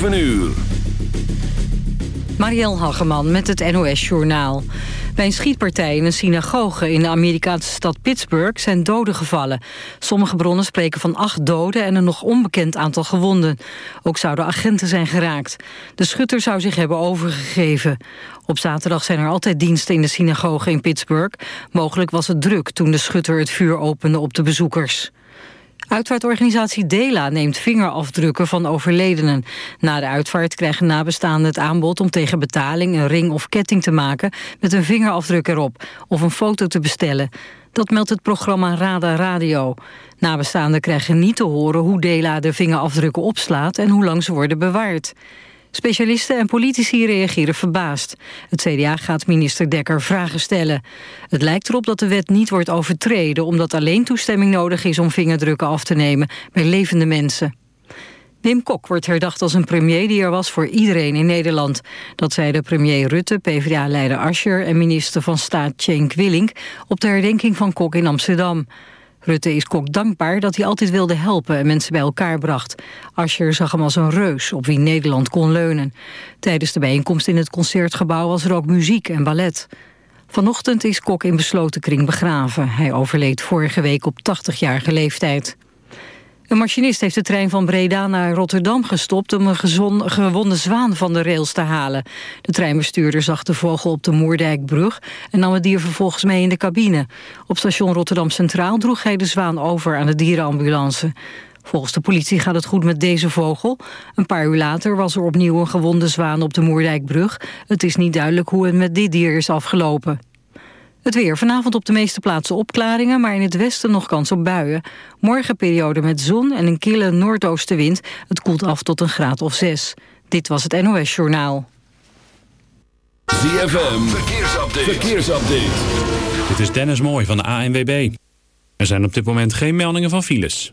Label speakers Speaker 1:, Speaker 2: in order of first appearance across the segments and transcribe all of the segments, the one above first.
Speaker 1: 7 uur.
Speaker 2: Marielle Hageman met het NOS Journaal. Bij een schietpartij in een synagoge in de Amerikaanse stad Pittsburgh zijn doden gevallen. Sommige bronnen spreken van acht doden en een nog onbekend aantal gewonden. Ook zouden agenten zijn geraakt. De schutter zou zich hebben overgegeven. Op zaterdag zijn er altijd diensten in de synagoge in Pittsburgh. Mogelijk was het druk toen de schutter het vuur opende op de bezoekers. Uitvaartorganisatie Dela neemt vingerafdrukken van overledenen. Na de uitvaart krijgen nabestaanden het aanbod om tegen betaling een ring of ketting te maken met een vingerafdruk erop of een foto te bestellen. Dat meldt het programma Rada Radio. Nabestaanden krijgen niet te horen hoe Dela de vingerafdrukken opslaat en hoe lang ze worden bewaard. Specialisten en politici reageren verbaasd. Het CDA gaat minister Dekker vragen stellen. Het lijkt erop dat de wet niet wordt overtreden... omdat alleen toestemming nodig is om vingerdrukken af te nemen... bij levende mensen. Wim Kok wordt herdacht als een premier die er was voor iedereen in Nederland. Dat zeiden premier Rutte, PvdA-leider Ascher en minister van Staat Cenk Willink... op de herdenking van Kok in Amsterdam. Rutte is Kok dankbaar dat hij altijd wilde helpen en mensen bij elkaar bracht. Ascher zag hem als een reus op wie Nederland kon leunen. Tijdens de bijeenkomst in het Concertgebouw was er ook muziek en ballet. Vanochtend is Kok in besloten kring begraven. Hij overleed vorige week op 80-jarige leeftijd. Een machinist heeft de trein van Breda naar Rotterdam gestopt... om een gewonde zwaan van de rails te halen. De treinbestuurder zag de vogel op de Moerdijkbrug... en nam het dier vervolgens mee in de cabine. Op station Rotterdam Centraal droeg hij de zwaan over aan de dierenambulance. Volgens de politie gaat het goed met deze vogel. Een paar uur later was er opnieuw een gewonde zwaan op de Moerdijkbrug. Het is niet duidelijk hoe het met dit dier is afgelopen. Het weer. Vanavond op de meeste plaatsen opklaringen, maar in het westen nog kans op buien. Morgen periode met zon en een kille noordoostenwind. Het koelt af tot een graad of zes. Dit was het NOS Journaal.
Speaker 1: ZFM. Verkeersupdate. Verkeersupdate.
Speaker 3: Dit is Dennis Mooij van de ANWB. Er zijn op dit moment geen meldingen van files.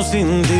Speaker 4: mãos ti.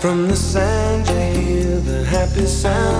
Speaker 5: From the sand you hear the happy
Speaker 6: sound.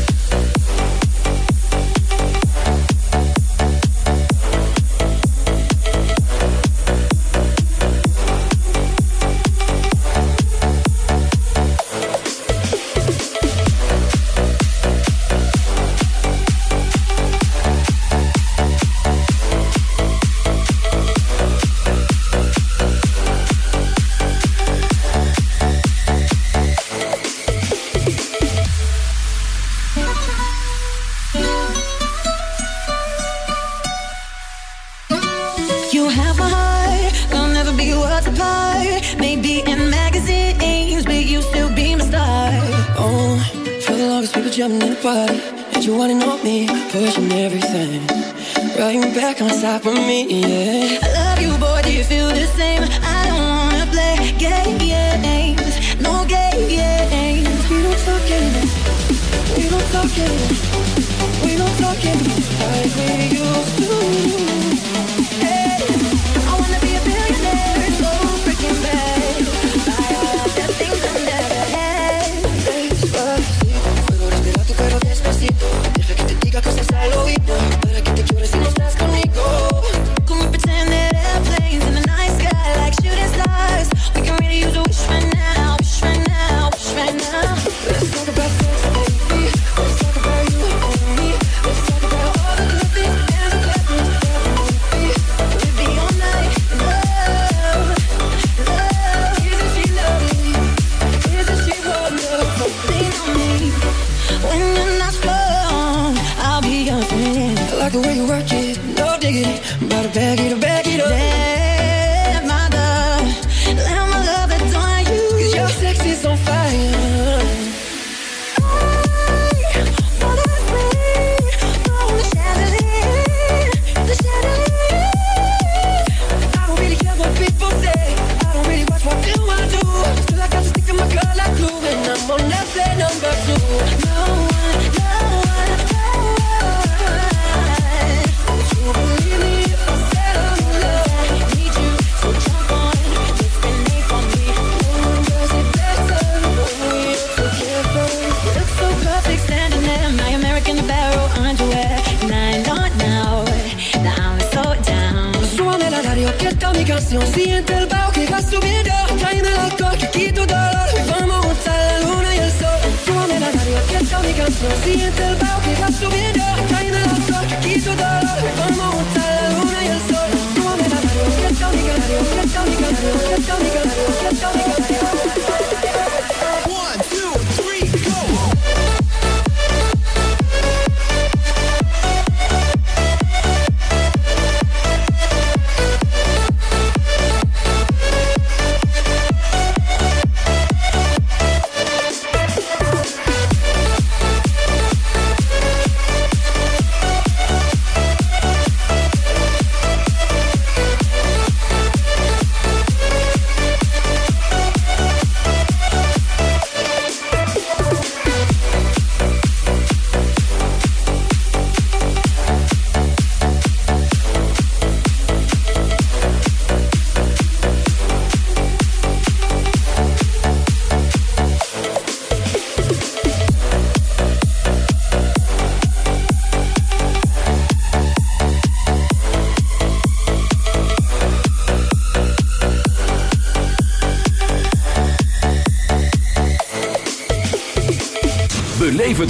Speaker 7: can't be
Speaker 8: right
Speaker 7: with you.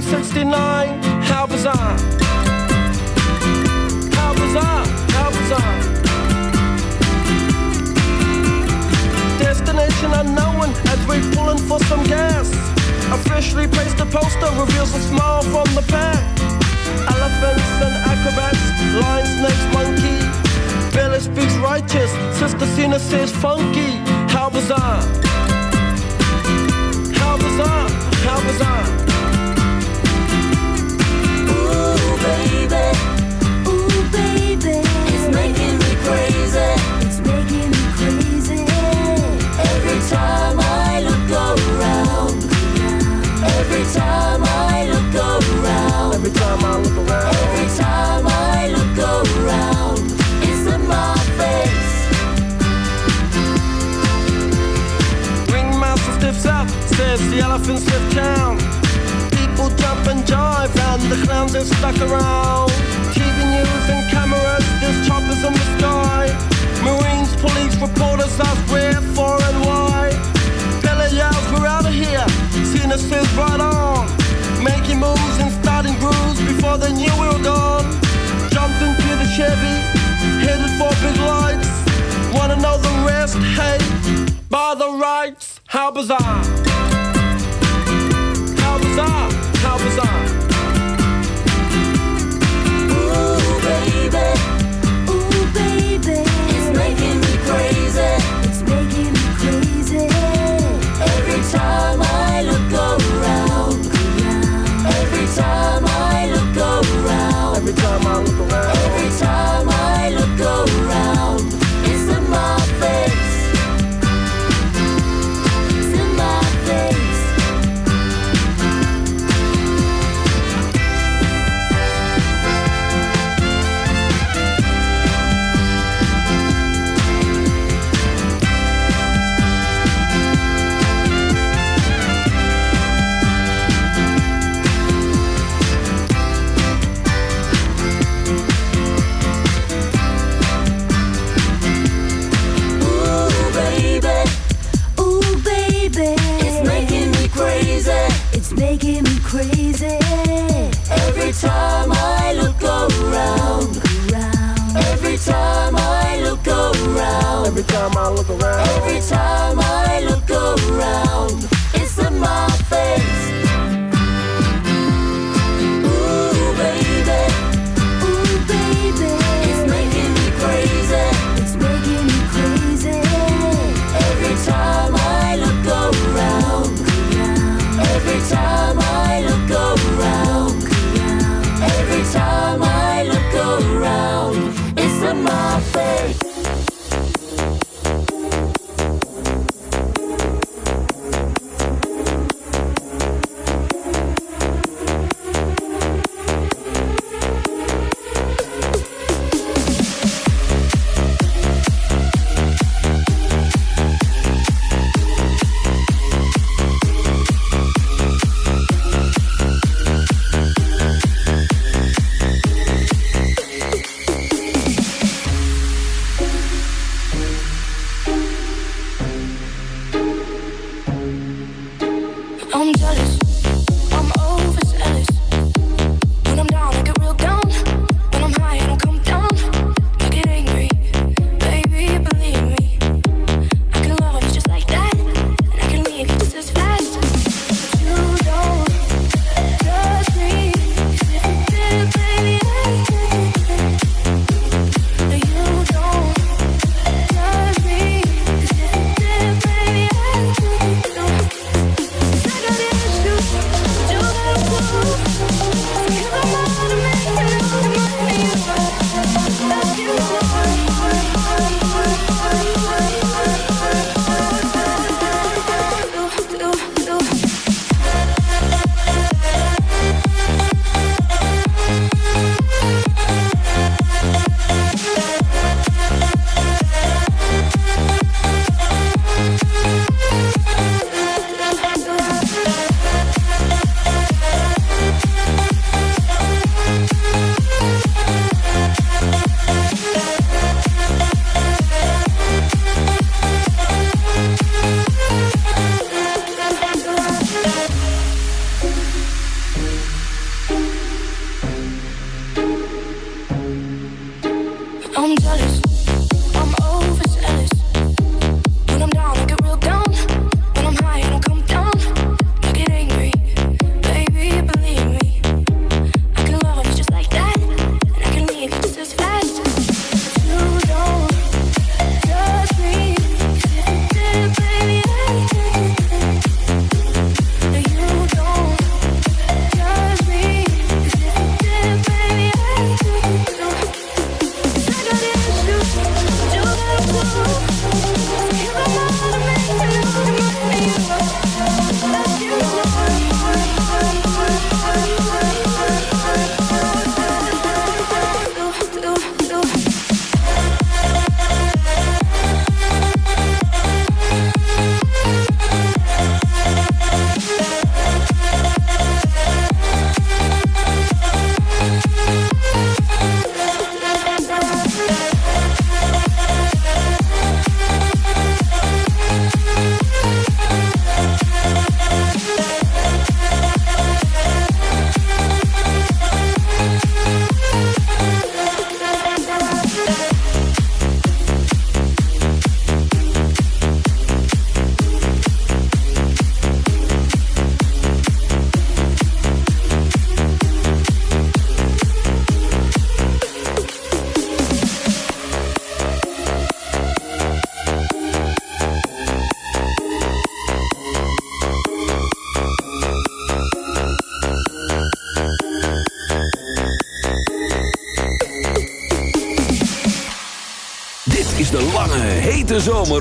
Speaker 9: 369. How bizarre. How bizarre. How bizarre. Destination unknown as we're pulling for some gas. Officially placed a poster reveals a smile from the back. Elephants and acrobats, lion, snakes, monkey. Billy speaks righteous, Sister Cena says funky. How bizarre. How bizarre. How bizarre.
Speaker 10: Every time I look around.
Speaker 9: Every time I look around.
Speaker 10: Every time I look around. It's in my face.
Speaker 9: Ringmaster stiffs up, says the elephants lift town. People jump and jive, and the clowns are stuck around. TV news and cameras, there's choppers in the sky. Marines, police, reporters ask where, for, and why. Billy yells, we're out of here. Says, right on. Making moves and starting grooves before they knew we were gone. Jumped into the Chevy, headed for big lights. Wanna know the rest? Hey, by the rights, how bizarre. How bizarre, how bizarre.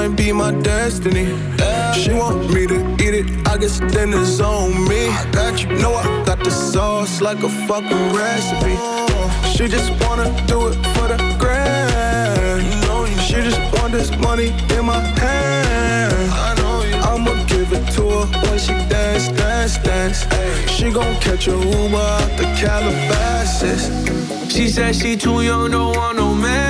Speaker 11: Might be my destiny. She want me to eat it, I guess then it's on me. I got you, know I got the sauce like a fucking recipe. She just wanna do it for the grand. You know, she just want this money in my hand. I know you. I'ma give it to her when she dance, dance, dance. She gon' catch a Uber out the Calabasas. She said she too young, don't want no man.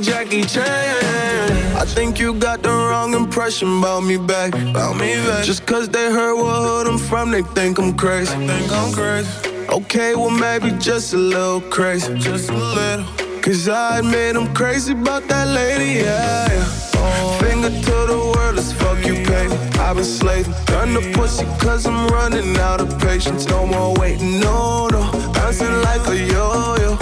Speaker 11: Jackie Chan. I think you got the wrong impression about me back. About me back. Just cause they heard what hood I'm from, they think I'm crazy. They think I'm crazy. Okay, well maybe just a little crazy. Just a little. Cause I admit I'm crazy about that lady, yeah. yeah. Finger to the world, let's fuck you, baby. I've been slaving, done the pussy cause I'm running out of patience. No more waiting, no, no. Bouncing like a yo-yo.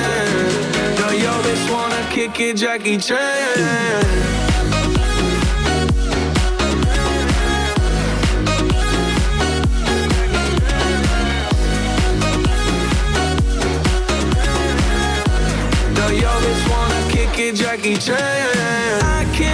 Speaker 11: kick it, Jackie Chan. Jackie Chan. I can't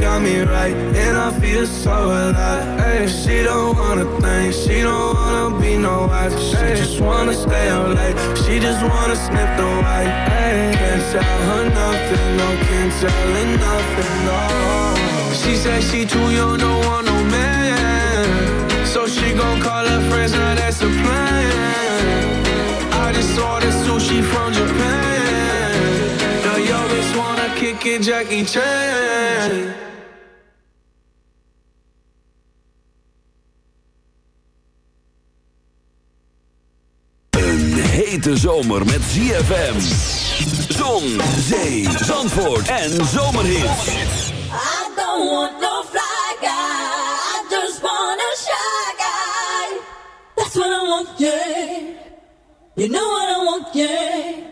Speaker 11: got me right, and I feel so alive. Hey, she don't wanna think, she don't wanna be no wife. She Ay, just wanna stay up late, she just wanna sniff the white. Ay, can't tell her nothing, no, can't tell her nothing, no. She said she too young, don't want no man. So she gon' call her friends, now that's a plan. I just ordered sushi from Japan kick Jackie Chan.
Speaker 1: Een hete zomer met ZFM. Zon, zee, zandvoort en zomerhit.
Speaker 10: I don't want no fly guy. I just want a shy guy. That's what I want, yeah. You know what I want, yeah.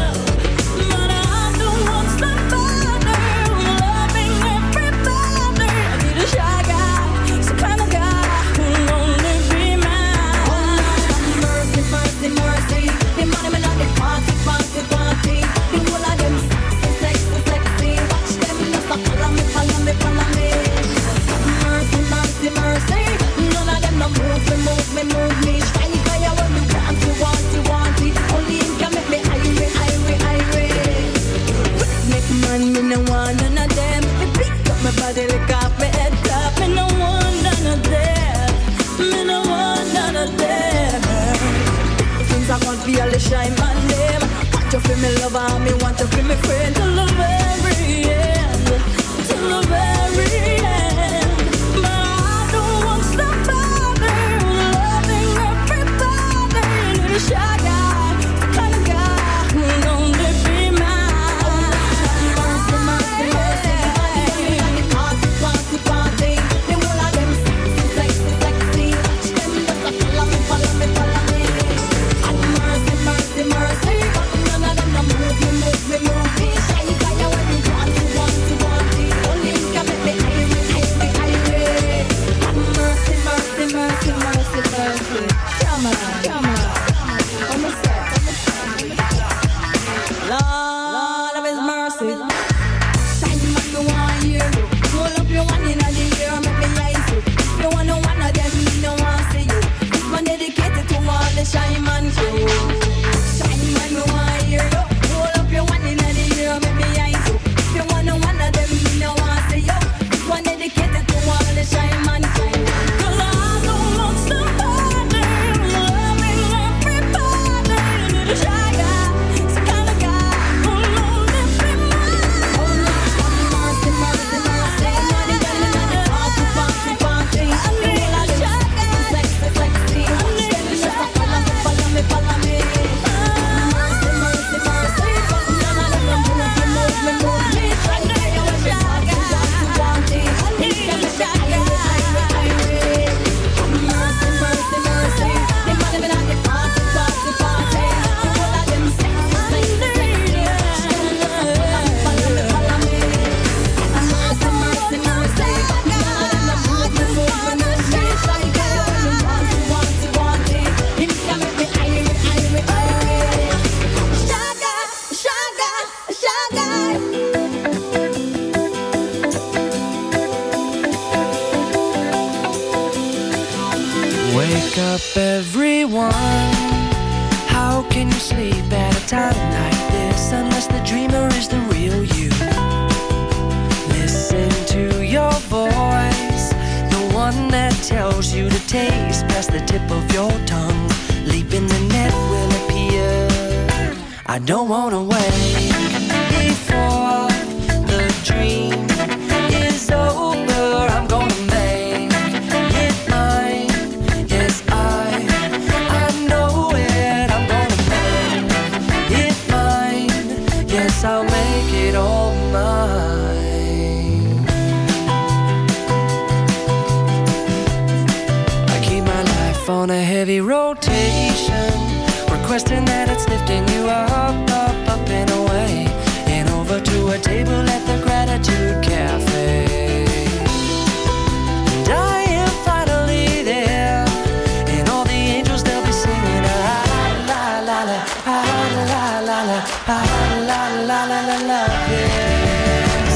Speaker 10: of the
Speaker 12: love is.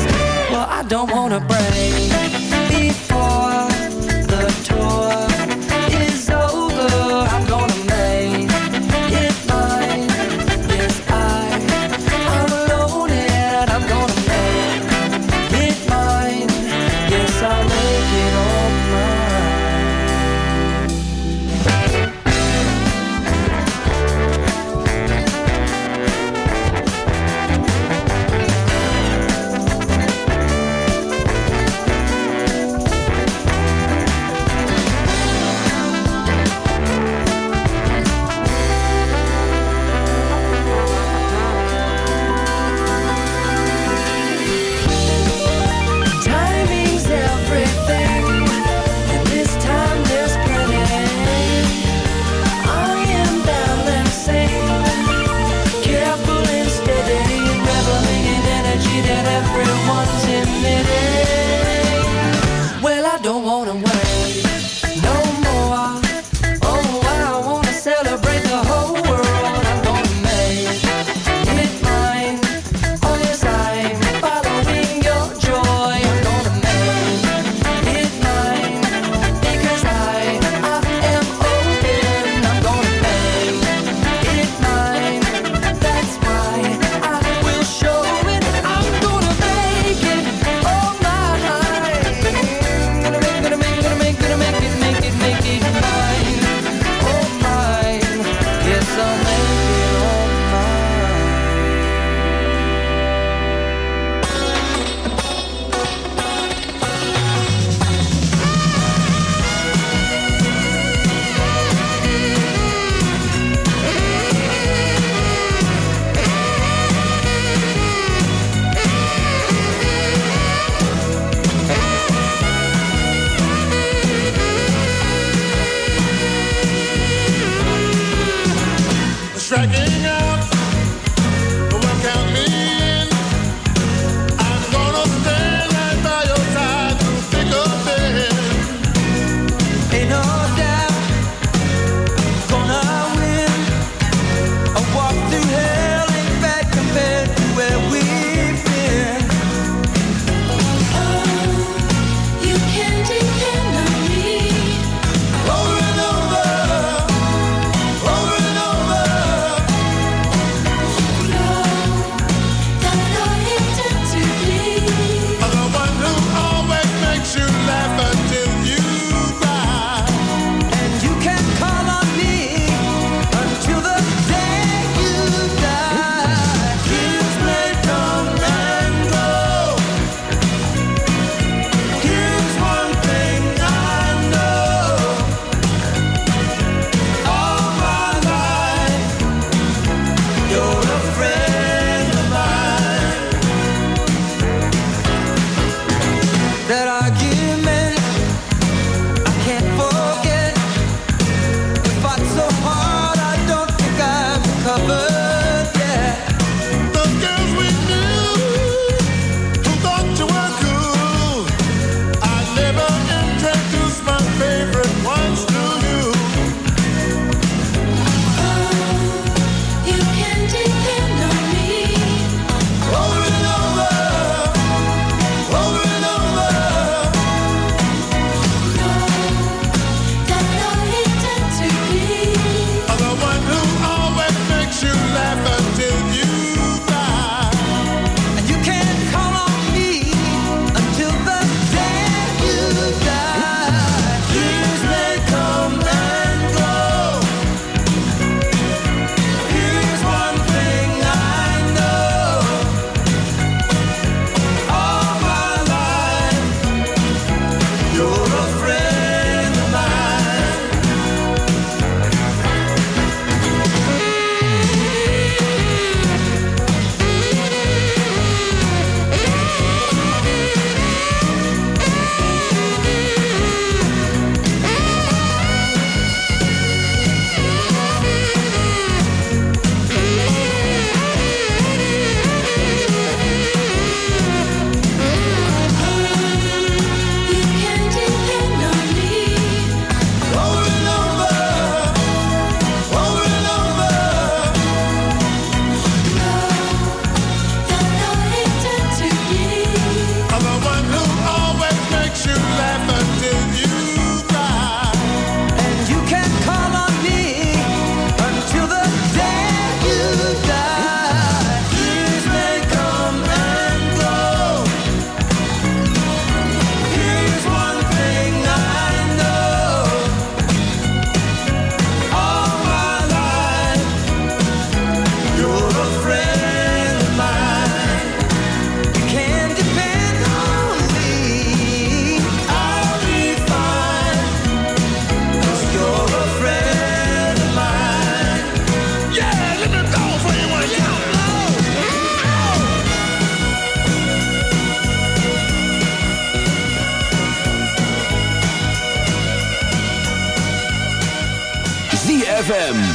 Speaker 12: Well, I don't wanna break.